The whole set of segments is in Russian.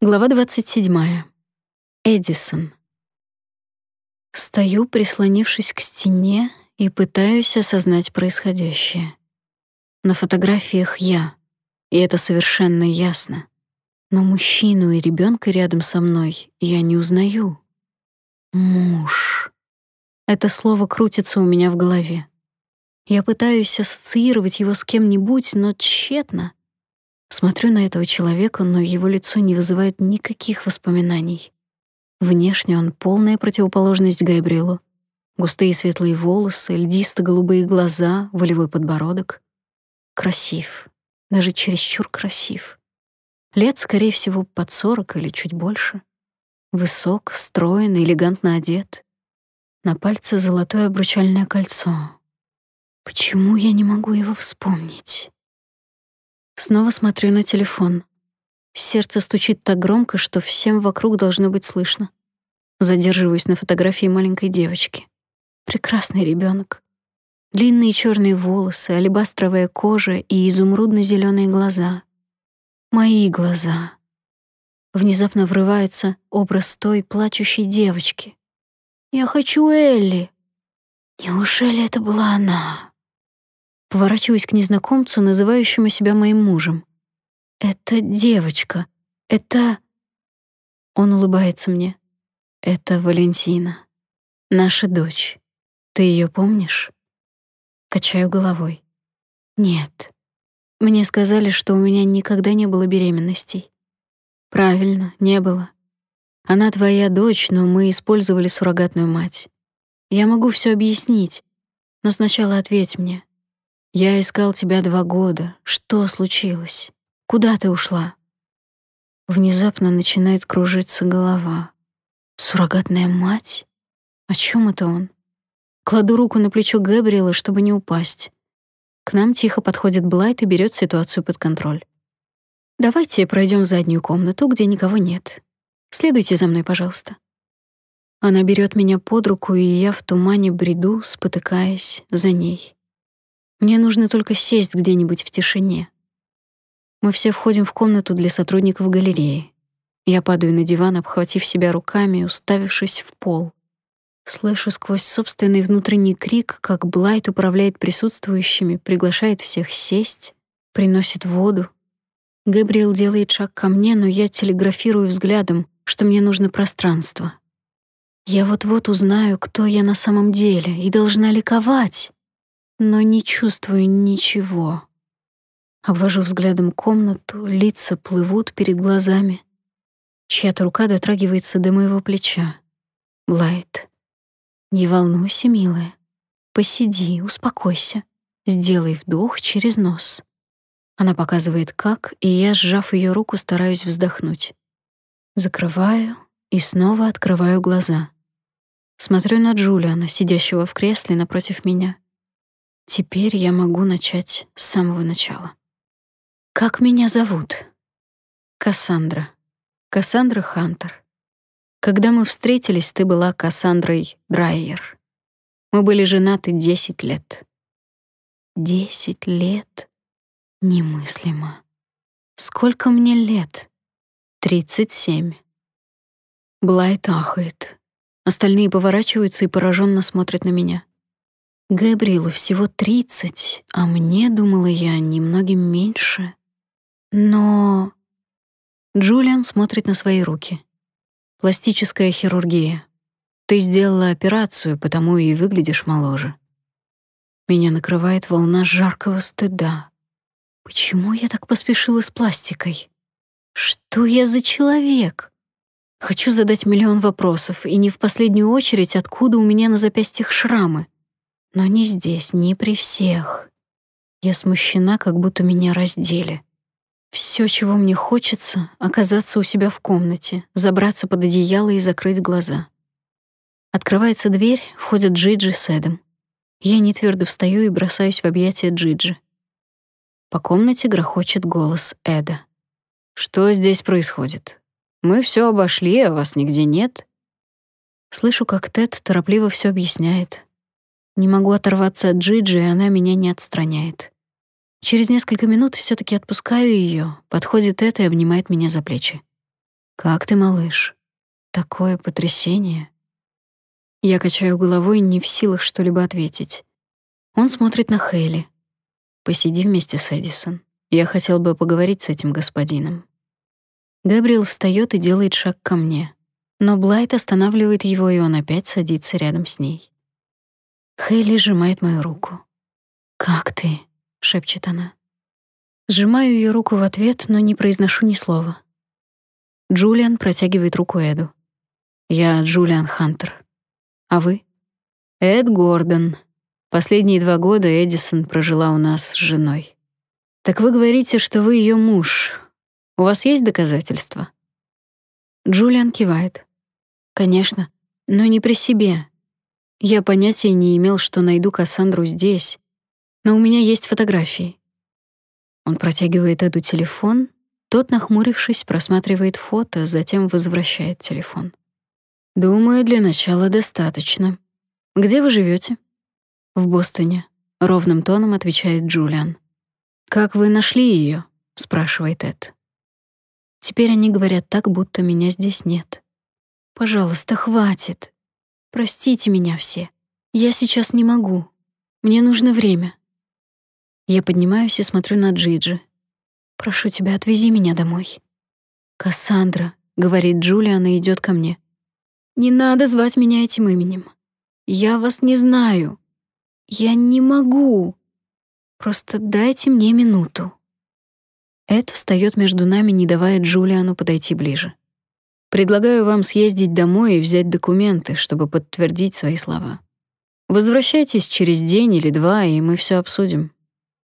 Глава 27. Эдисон. Стою, прислонившись к стене, и пытаюсь осознать происходящее. На фотографиях я, и это совершенно ясно. Но мужчину и ребенка рядом со мной я не узнаю. Муж. Это слово крутится у меня в голове. Я пытаюсь ассоциировать его с кем-нибудь, но тщетно. Смотрю на этого человека, но его лицо не вызывает никаких воспоминаний. Внешне он полная противоположность Габриэлу. Густые светлые волосы, льдисто-голубые глаза, волевой подбородок. Красив. Даже чересчур красив. Лет, скорее всего, под сорок или чуть больше. Высок, строен, элегантно одет. На пальце золотое обручальное кольцо. Почему я не могу его вспомнить? Снова смотрю на телефон. Сердце стучит так громко, что всем вокруг должно быть слышно. Задерживаюсь на фотографии маленькой девочки. Прекрасный ребенок. Длинные черные волосы, алебастровая кожа и изумрудно зеленые глаза. Мои глаза. Внезапно врывается образ той плачущей девочки. Я хочу Элли. Неужели это была она? Поворачиваюсь к незнакомцу, называющему себя моим мужем. «Это девочка. Это...» Он улыбается мне. «Это Валентина. Наша дочь. Ты ее помнишь?» Качаю головой. «Нет. Мне сказали, что у меня никогда не было беременностей». «Правильно, не было. Она твоя дочь, но мы использовали суррогатную мать. Я могу все объяснить, но сначала ответь мне. Я искал тебя два года. Что случилось? Куда ты ушла? Внезапно начинает кружиться голова. Суррогатная мать? О чем это он? Кладу руку на плечо Габриэла, чтобы не упасть. К нам тихо подходит Блайт и берет ситуацию под контроль. Давайте пройдем в заднюю комнату, где никого нет. Следуйте за мной, пожалуйста. Она берет меня под руку, и я в тумане бреду, спотыкаясь за ней. Мне нужно только сесть где-нибудь в тишине. Мы все входим в комнату для сотрудников галереи. Я падаю на диван, обхватив себя руками, уставившись в пол. Слышу сквозь собственный внутренний крик, как Блайт управляет присутствующими, приглашает всех сесть, приносит воду. Габриэл делает шаг ко мне, но я телеграфирую взглядом, что мне нужно пространство. Я вот-вот узнаю, кто я на самом деле, и должна ликовать но не чувствую ничего. Обвожу взглядом комнату, лица плывут перед глазами. Чья-то рука дотрагивается до моего плеча. Блайт. Не волнуйся, милая. Посиди, успокойся. Сделай вдох через нос. Она показывает как, и я, сжав ее руку, стараюсь вздохнуть. Закрываю и снова открываю глаза. Смотрю на Джулиана, сидящего в кресле напротив меня. Теперь я могу начать с самого начала. Как меня зовут? Кассандра. Кассандра Хантер. Когда мы встретились, ты была Кассандрой Драйер. Мы были женаты 10 лет. 10 лет? Немыслимо. Сколько мне лет? 37. Блайт ахает. Остальные поворачиваются и пораженно смотрят на меня. Габриэлу всего тридцать, а мне, думала я, немногим меньше. Но... Джулиан смотрит на свои руки. Пластическая хирургия. Ты сделала операцию, потому и выглядишь моложе. Меня накрывает волна жаркого стыда. Почему я так поспешила с пластикой? Что я за человек? Хочу задать миллион вопросов, и не в последнюю очередь, откуда у меня на запястьях шрамы. Но не здесь, не при всех. Я смущена, как будто меня раздели. Все, чего мне хочется, оказаться у себя в комнате, забраться под одеяло и закрыть глаза. Открывается дверь, входят Джиджи с Эдом. Я не твердо встаю и бросаюсь в объятия Джиджи. По комнате грохочет голос Эда. Что здесь происходит? Мы все обошли, а вас нигде нет. Слышу, как Тед торопливо все объясняет, не могу оторваться от Джиджи, и она меня не отстраняет. Через несколько минут все таки отпускаю ее. подходит это и обнимает меня за плечи. Как ты, малыш? Такое потрясение. Я качаю головой, не в силах что-либо ответить. Он смотрит на Хейли. Посиди вместе с Эдисон. Я хотел бы поговорить с этим господином. Габриэл встаёт и делает шаг ко мне, но Блайт останавливает его, и он опять садится рядом с ней. Хейли сжимает мою руку. «Как ты?» — шепчет она. Сжимаю ее руку в ответ, но не произношу ни слова. Джулиан протягивает руку Эду. «Я Джулиан Хантер. А вы?» «Эд Гордон. Последние два года Эдисон прожила у нас с женой. Так вы говорите, что вы ее муж. У вас есть доказательства?» Джулиан кивает. «Конечно, но не при себе. Я понятия не имел, что найду Кассандру здесь, но у меня есть фотографии. Он протягивает Эду телефон, тот, нахмурившись, просматривает фото, затем возвращает телефон. Думаю, для начала достаточно. Где вы живете? В Бостоне, ровным тоном отвечает Джулиан. Как вы нашли ее? спрашивает Эд. Теперь они говорят так, будто меня здесь нет. Пожалуйста, хватит. Простите меня все. Я сейчас не могу. Мне нужно время. Я поднимаюсь и смотрю на Джиджи. Прошу тебя, отвези меня домой. Кассандра, говорит Джулиан и идёт ко мне. Не надо звать меня этим именем. Я вас не знаю. Я не могу. Просто дайте мне минуту. Эд встаёт между нами, не давая Джулиану подойти ближе. Предлагаю вам съездить домой и взять документы, чтобы подтвердить свои слова. Возвращайтесь через день или два, и мы всё обсудим.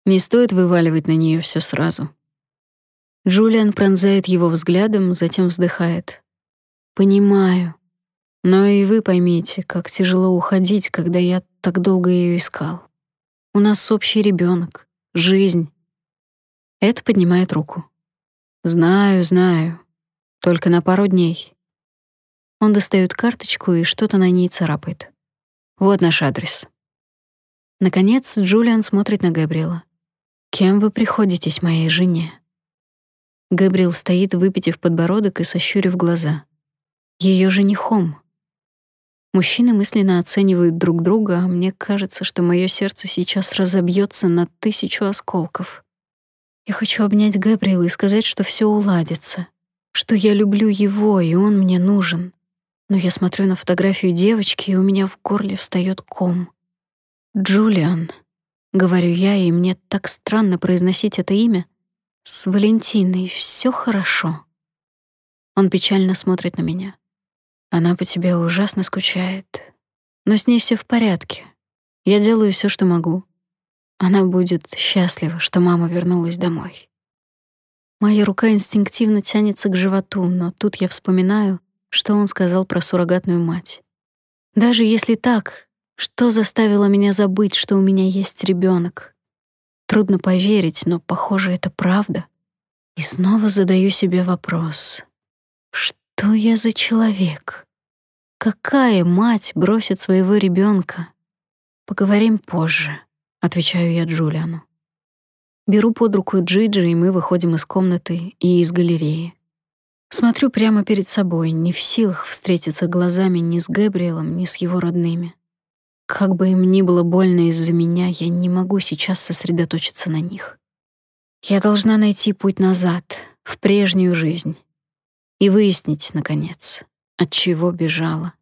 Не стоит вываливать на нее все сразу. Джулиан пронзает его взглядом, затем вздыхает. Понимаю. Но и вы поймите, как тяжело уходить, когда я так долго ее искал. У нас общий ребенок, жизнь. Это поднимает руку. Знаю, знаю. Только на пару дней. Он достает карточку и что-то на ней царапает. Вот наш адрес. Наконец Джулиан смотрит на Габриэла. Кем вы приходитесь моей жене? Габриэл стоит, выпитив подбородок и сощурив глаза. Ее женихом. Мужчины мысленно оценивают друг друга, а мне кажется, что мое сердце сейчас разобьется на тысячу осколков. Я хочу обнять Габриэла и сказать, что все уладится, что я люблю его, и он мне нужен. Но я смотрю на фотографию девочки, и у меня в горле встает ком. Джулиан. Говорю я, и мне так странно произносить это имя. С Валентиной все хорошо. Он печально смотрит на меня. Она по тебе ужасно скучает. Но с ней все в порядке. Я делаю все, что могу. Она будет счастлива, что мама вернулась домой. Моя рука инстинктивно тянется к животу, но тут я вспоминаю, что он сказал про суррогатную мать. Даже если так, что заставило меня забыть, что у меня есть ребенок? Трудно поверить, но, похоже, это правда. И снова задаю себе вопрос. Что я за человек? Какая мать бросит своего ребенка? Поговорим позже, отвечаю я Джулиану. Беру под руку Джиджи, и мы выходим из комнаты и из галереи. Смотрю прямо перед собой, не в силах встретиться глазами ни с Габриэлом, ни с его родными. Как бы им ни было больно из-за меня, я не могу сейчас сосредоточиться на них. Я должна найти путь назад, в прежнюю жизнь, и выяснить, наконец, от чего бежала.